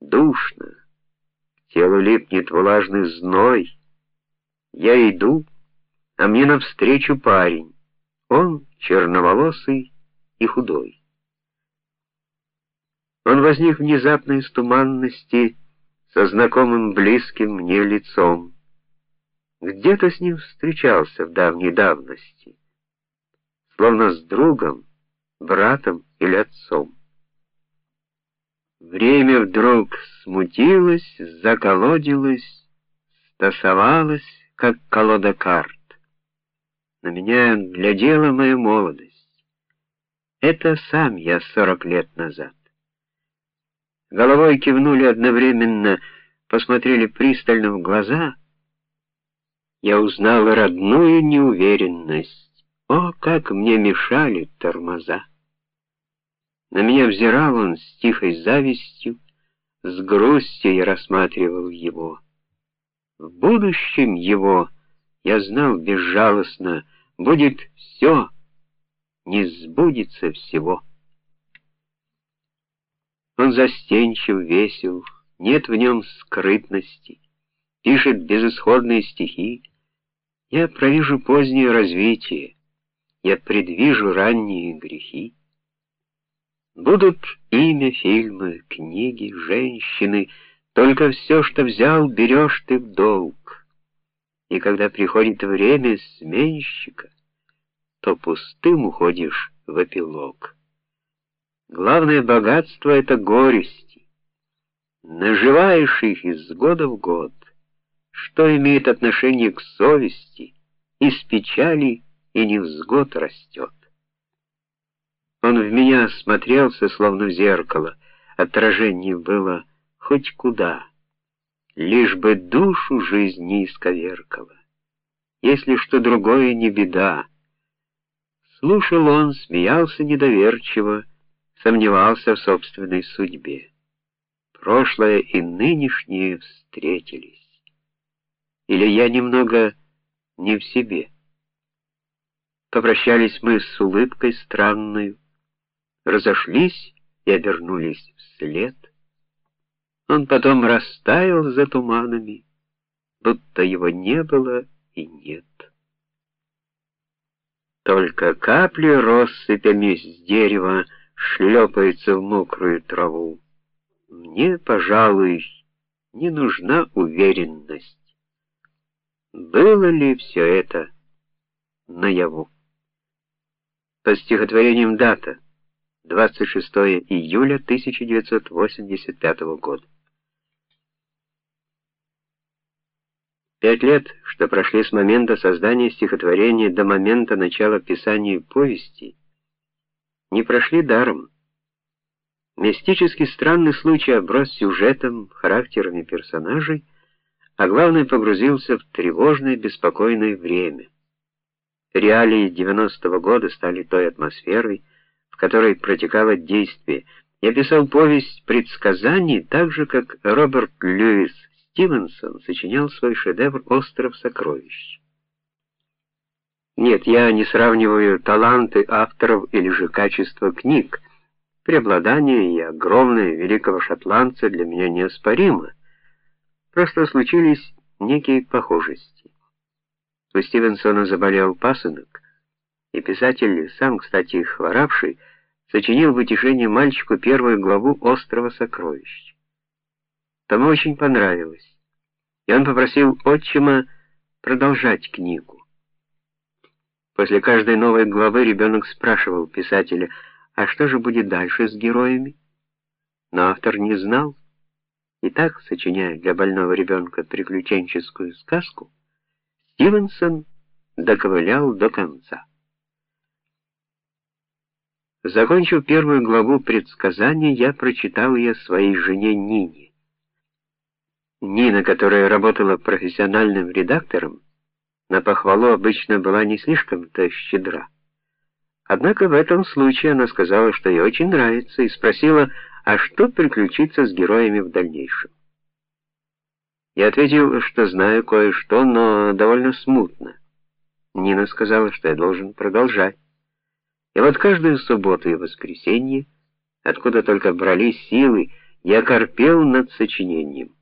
Душно. Тело липнет влажный зной. Я иду, а мне навстречу парень. Он черноволосый и худой. Он возник внезапно из туманности со знакомым близким мне лицом. Где-то с ним встречался в давней давности, словно с другом, братом или отцом. Время вдруг смутилось, заколодилось, стасовалось, как колода карт. На меня глядела моя молодость. Это сам я сорок лет назад. Головой кивнули одновременно, посмотрели пристально в глаза. Я узнал родную неуверенность. О, как мне мешали тормоза! На меня взирал он с тихой завистью, с грустью я рассматривал его. В будущем его, я знал безжалостно, будет все, не сбудется всего. Он застенчив, весел, нет в нем скрытности, пишет безысходные стихи. Я провижу позднее развитие, я предвижу ранние грехи. Будут имя, фильмы, книги, женщины, только все, что взял, берешь ты в долг. И когда приходит время сменщика, то пустым уходишь в эпилог. Главное богатство — это горести. Наживаешь их из года в год. Что имеет отношение к совести, из печали и невзгод растет. Он в меня смотрелся, словно в зеркало, отражение было хоть куда, лишь бы душу жизнь не исковеркала. Если что другое, не беда. Слушал он, смеялся недоверчиво, сомневался в собственной судьбе. Прошлое и нынешнее встретились. Или я немного не в себе. Попрощались мы с улыбкой странной, разошлись и обернулись вслед. Он потом растаял за туманами, будто его не было и нет. Только капли россыпями с дерева шлепается в мокрую траву. Мне, пожалуй, не нужна уверенность. Было ли все это наяву? По стихотворениям дата 26 июля 1985 года. Пять лет, что прошли с момента создания стихотворения до момента начала писания повести, не прошли даром. Мистически странный случай оброс сюжетом, характерами персонажей, а главное погрузился в тревожное, беспокойное время. Реалии 90-го года стали той атмосферой, в которой протекало действие. Я писал повесть предсказаний так же, как Роберт Льюис Стивенсон сочинял свой шедевр Остров сокровищ. Нет, я не сравниваю таланты авторов или же качество книг. Преобладание и огромное великого шотландца для меня неоспоримо. Просто случились некие похожести. У Стивенсона заболел пасынок, и писатель, сам, кстати, хворавший, сочинил в утешение мальчику первую главу Острова сокровищ. Тому очень понравилось, и он попросил отчима продолжать книгу. После каждой новой главы ребенок спрашивал писателя, а что же будет дальше с героями? Но автор не знал. И так, сочиняя для больного ребенка приключенческую сказку, Стивенсон доковылял до конца. Закончив первую главу предсказания, я прочитал ее своей жене Нине. Нина, которая работала профессиональным редактором, на похвалу обычно была не слишком-то щедра. Однако в этом случае она сказала, что ей очень нравится, и спросила, а что приключится с героями в дальнейшем. Я ответил, что знаю кое-что, но довольно смутно. Нина сказала, что я должен продолжать. И вот каждую субботу и воскресенье, откуда только брались силы, Я корпел над сочинением.